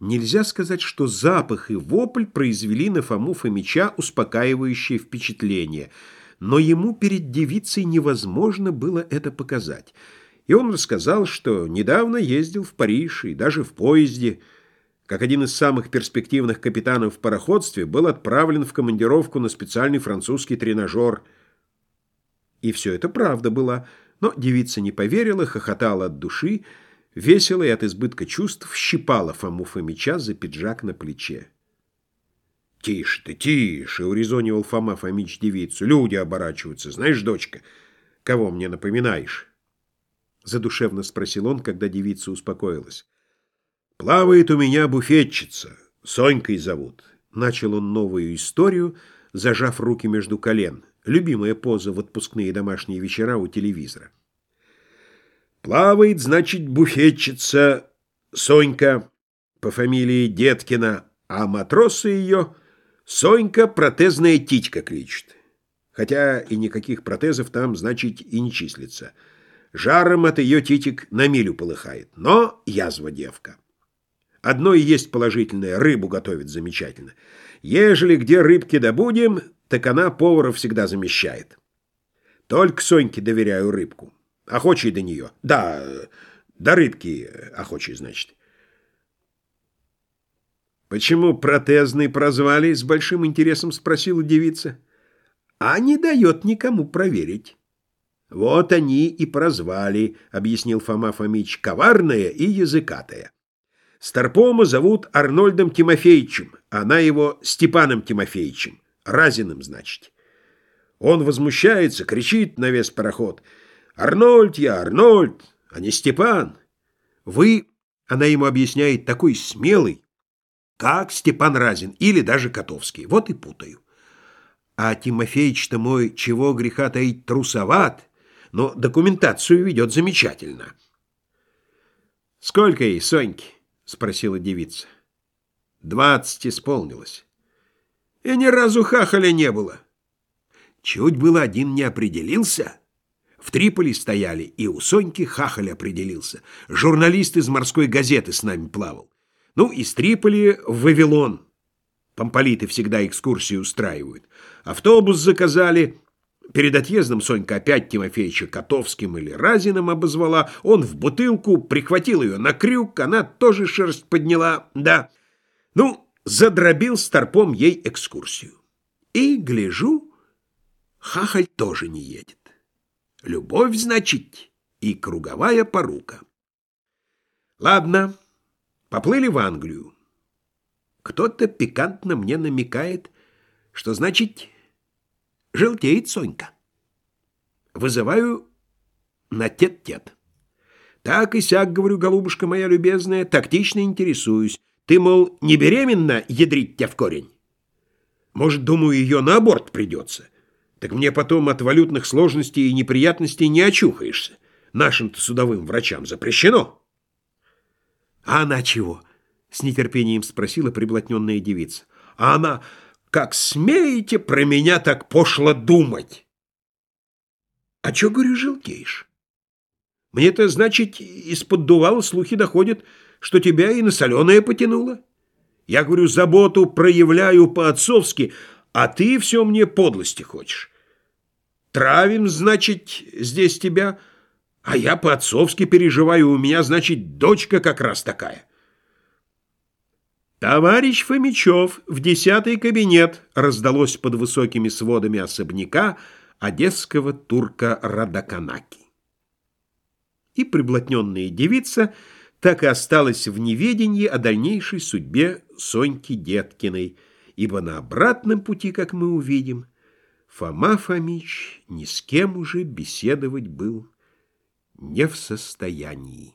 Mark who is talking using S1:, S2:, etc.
S1: Нельзя сказать, что запах и вопль произвели на Фому Фомича успокаивающее впечатление, но ему перед девицей невозможно было это показать. И он рассказал, что недавно ездил в Париж и даже в поезде, как один из самых перспективных капитанов в пароходстве, был отправлен в командировку на специальный французский тренажер. И все это правда была, но девица не поверила, хохотала от души, весело и от избытка чувств щипала Фому Фомича за пиджак на плече. «Тише ты, тише!» — урезонивал Фома Фомич девицу. «Люди оборачиваются. Знаешь, дочка, кого мне напоминаешь?» Задушевно спросил он, когда девица успокоилась. «Плавает у меня буфетчица. Сонькой зовут». Начал он новую историю, зажав руки между колен. Любимая поза в отпускные домашние вечера у телевизора. Плавает, значит, буфетчица Сонька по фамилии Деткина, а матросы ее Сонька протезная титька кличет. Хотя и никаких протезов там, значит, и не числится. Жаром от ее титик на милю полыхает, но язва девка. Одно и есть положительное, рыбу готовит замечательно. Ежели где рыбки добудем, так она повара всегда замещает. Только Соньке доверяю рыбку. Охочий до нее. Да, до рыбки охочий, значит. «Почему протезный прозвали?» — с большим интересом спросила девица. «А не дает никому проверить». «Вот они и прозвали», — объяснил Фома Фомич, — «коварная и языкатая». Старпома зовут Арнольдом Тимофеевичем, она его Степаном Тимофеевичем, Разиным, значит. Он возмущается, кричит на весь пароход — Арнольд я, Арнольд, а не Степан. Вы, она ему объясняет, такой смелый, как Степан Разин или даже Котовский. Вот и путаю. А Тимофеич-то мой, чего греха таить, трусоват, но документацию ведет замечательно. «Сколько ей, Соньки?» — спросила девица. «Двадцать исполнилось. И ни разу хахаля не было. Чуть было один не определился». В Триполи стояли, и у Соньки хахаль определился. Журналист из морской газеты с нами плавал. Ну, из Триполи в Вавилон. Помполиты всегда экскурсии устраивают. Автобус заказали. Перед отъездом Сонька опять Тимофеевича Котовским или Разиным обозвала. Он в бутылку, прихватил ее на крюк, она тоже шерсть подняла. Да, ну, задробил старпом ей экскурсию. И, гляжу, хахаль тоже не едет. Любовь, значит, и круговая порука. Ладно, поплыли в Англию. Кто-то пикантно мне намекает, что, значит, желтеет Сонька. Вызываю на тет-тет. Так и сяк, говорю, голубушка моя любезная, тактично интересуюсь. Ты, мол, не беременна, ядрить тебя в корень? Может, думаю, ее на аборт придется. Так мне потом от валютных сложностей и неприятностей не очухаешься. Нашим-то судовым врачам запрещено. А она чего? С нетерпением спросила приблотненная девица. А она, как смеете про меня так пошло думать? А чё, говорю, желтеешь? Мне-то, значит, из-под дувала слухи доходят, что тебя и на соленое потянуло. Я, говорю, заботу проявляю по-отцовски, а ты все мне подлости хочешь. Травим, значит, здесь тебя, а я по-отцовски переживаю, у меня, значит, дочка как раз такая. «Товарищ Фомичев, в десятый кабинет!» раздалось под высокими сводами особняка одесского турка Радаканаки. И приблотненная девица так и осталась в неведении о дальнейшей судьбе Соньки Деткиной, ибо на обратном пути, как мы увидим, Фома Фомич ни с кем уже беседовать был не в состоянии.